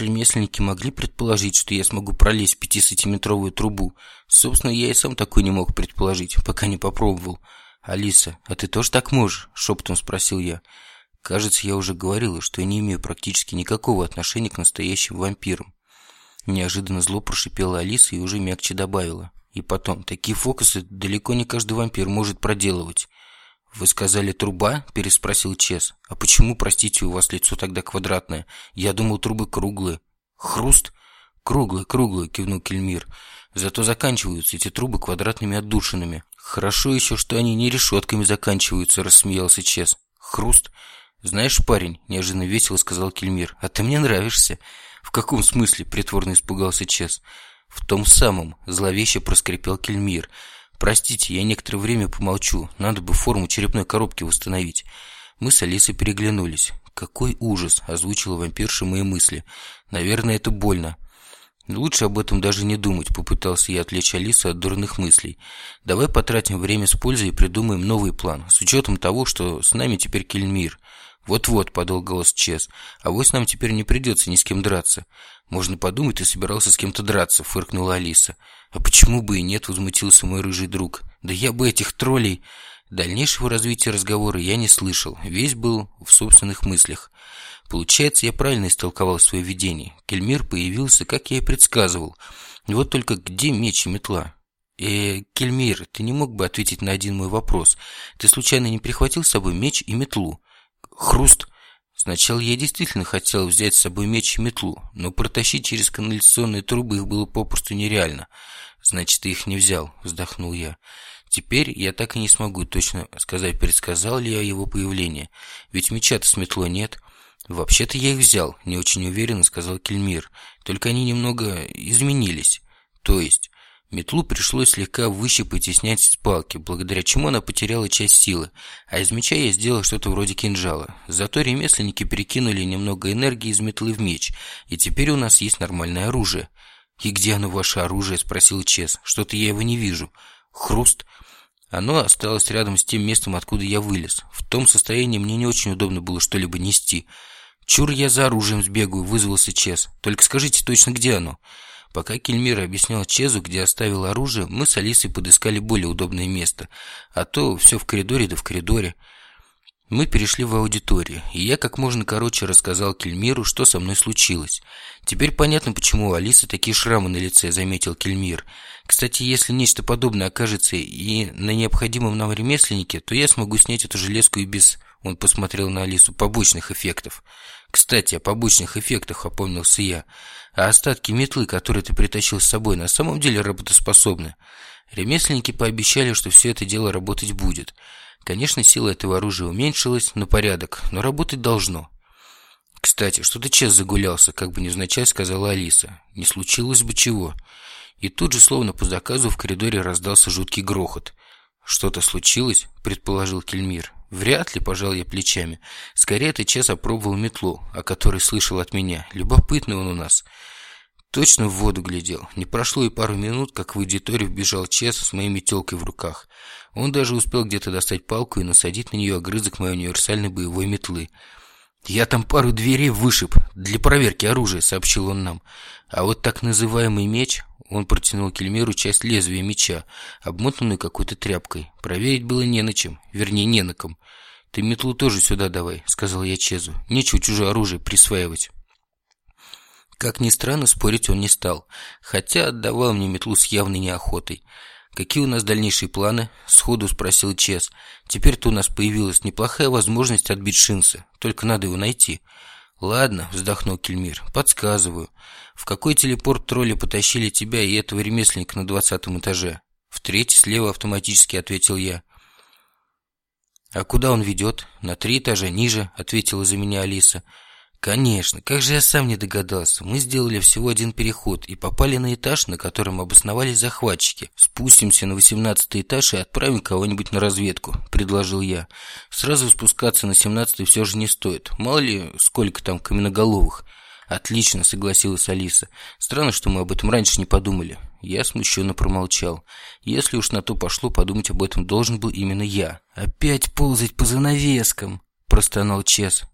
ремесленники могли предположить, что я смогу пролезть в пятисантиметровую трубу? Собственно, я и сам такой не мог предположить, пока не попробовал. «Алиса, а ты тоже так можешь?» – шепотом спросил я. Кажется, я уже говорила, что я не имею практически никакого отношения к настоящим вампирам. Неожиданно зло прошипела Алиса и уже мягче добавила. И потом, такие фокусы далеко не каждый вампир может проделывать. «Вы сказали труба?» – переспросил Чес. «А почему, простите, у вас лицо тогда квадратное? Я думал, трубы круглые». «Хруст?» «Круглые, круглые», – кивнул Кельмир. «Зато заканчиваются эти трубы квадратными отдушинами». «Хорошо еще, что они не решетками заканчиваются», – рассмеялся Чес. «Хруст?» «Знаешь, парень», – неожиданно весело сказал Кельмир, – «а ты мне нравишься». «В каком смысле?» – притворно испугался Чес. «В том самом», – зловеще проскрипел Кельмир – «Простите, я некоторое время помолчу. Надо бы форму черепной коробки восстановить». Мы с Алисой переглянулись. «Какой ужас!» – озвучила вампирша мои мысли. «Наверное, это больно». «Лучше об этом даже не думать», – попытался я отвлечь Алису от дурных мыслей. «Давай потратим время с пользой и придумаем новый план, с учетом того, что с нами теперь Кельмир». «Вот-вот», – подал голос Чес, – «а вось нам теперь не придется ни с кем драться». «Можно подумать, ты собирался с кем-то драться», – фыркнула Алиса. «А почему бы и нет?» – возмутился мой рыжий друг. «Да я бы этих троллей...» Дальнейшего развития разговора я не слышал, весь был в собственных мыслях. Получается, я правильно истолковал свое видение. Кельмир появился, как я и предсказывал. Вот только где меч и метла? Э, Кельмир, ты не мог бы ответить на один мой вопрос? Ты случайно не прихватил с собой меч и метлу? Хруст. Сначала я действительно хотел взять с собой меч и метлу, но протащить через канализационные трубы их было попросту нереально. Значит, ты их не взял, вздохнул я. Теперь я так и не смогу точно сказать, предсказал ли я его появление. Ведь меча-то с метлой нет. Вообще-то я их взял, не очень уверенно сказал Кельмир. Только они немного изменились. То есть, Метлу пришлось слегка выщипать и снять с палки, благодаря чему она потеряла часть силы, а из меча я сделал что-то вроде кинжала. Зато ремесленники перекинули немного энергии из метлы в меч, и теперь у нас есть нормальное оружие. «И где оно, ваше оружие?» – спросил Чес. «Что-то я его не вижу». Хруст. Оно осталось рядом с тем местом, откуда я вылез. В том состоянии мне не очень удобно было что-либо нести. «Чур я за оружием сбегаю», – вызвался Чес. «Только скажите точно, где оно?» Пока Кельмир объяснял Чезу, где оставил оружие, мы с Алисой подыскали более удобное место, а то все в коридоре да в коридоре. Мы перешли в аудиторию, и я как можно короче рассказал Кельмиру, что со мной случилось. Теперь понятно, почему у Алисы такие шрамы на лице, заметил Кельмир. Кстати, если нечто подобное окажется и на необходимом нам ремесленнике, то я смогу снять эту железку и без... Он посмотрел на Алису побочных эффектов. Кстати, о побочных эффектах опомнился я. А остатки метлы, которые ты притащил с собой, на самом деле работоспособны. Ремесленники пообещали, что все это дело работать будет. Конечно, сила этого оружия уменьшилась на порядок, но работать должно. «Кстати, что ты час загулялся?» Как бы невзначай сказала Алиса. «Не случилось бы чего». И тут же, словно по заказу, в коридоре раздался жуткий грохот. «Что-то случилось?» – предположил Кельмир. Вряд ли, пожал я плечами. Скорее, это Чес опробовал метлу, о которой слышал от меня. Любопытный он у нас. Точно в воду глядел. Не прошло и пару минут, как в аудиторию вбежал Чес с моей метелкой в руках. Он даже успел где-то достать палку и насадить на нее огрызок моей универсальной боевой метлы. «Я там пару дверей вышиб для проверки оружия», — сообщил он нам. А вот так называемый меч он протянул Кельмеру часть лезвия меча, обмотанную какой-то тряпкой. Проверить было не на чем, вернее, не на ком. «Ты метлу тоже сюда давай», — сказал я Чезу. «Нечего чужое оружие присваивать». Как ни странно, спорить он не стал, хотя отдавал мне метлу с явной неохотой. «Какие у нас дальнейшие планы?» – сходу спросил Чес. «Теперь-то у нас появилась неплохая возможность отбить Шинса, только надо его найти». «Ладно», – вздохнул Кельмир, – «подсказываю. В какой телепорт тролли потащили тебя и этого ремесленника на двадцатом этаже?» «В третий слева автоматически», – ответил я. «А куда он ведет?» «На три этажа ниже», – ответила за меня Алиса. Конечно, как же я сам не догадался. Мы сделали всего один переход и попали на этаж, на котором обосновались захватчики. Спустимся на восемнадцатый этаж и отправим кого-нибудь на разведку, предложил я. Сразу спускаться на семнадцатый все же не стоит. Мало ли, сколько там каменноголовых. Отлично, согласилась Алиса. Странно, что мы об этом раньше не подумали. Я смущенно промолчал. Если уж на то пошло, подумать об этом должен был именно я. Опять ползать по занавескам, простонал Чес.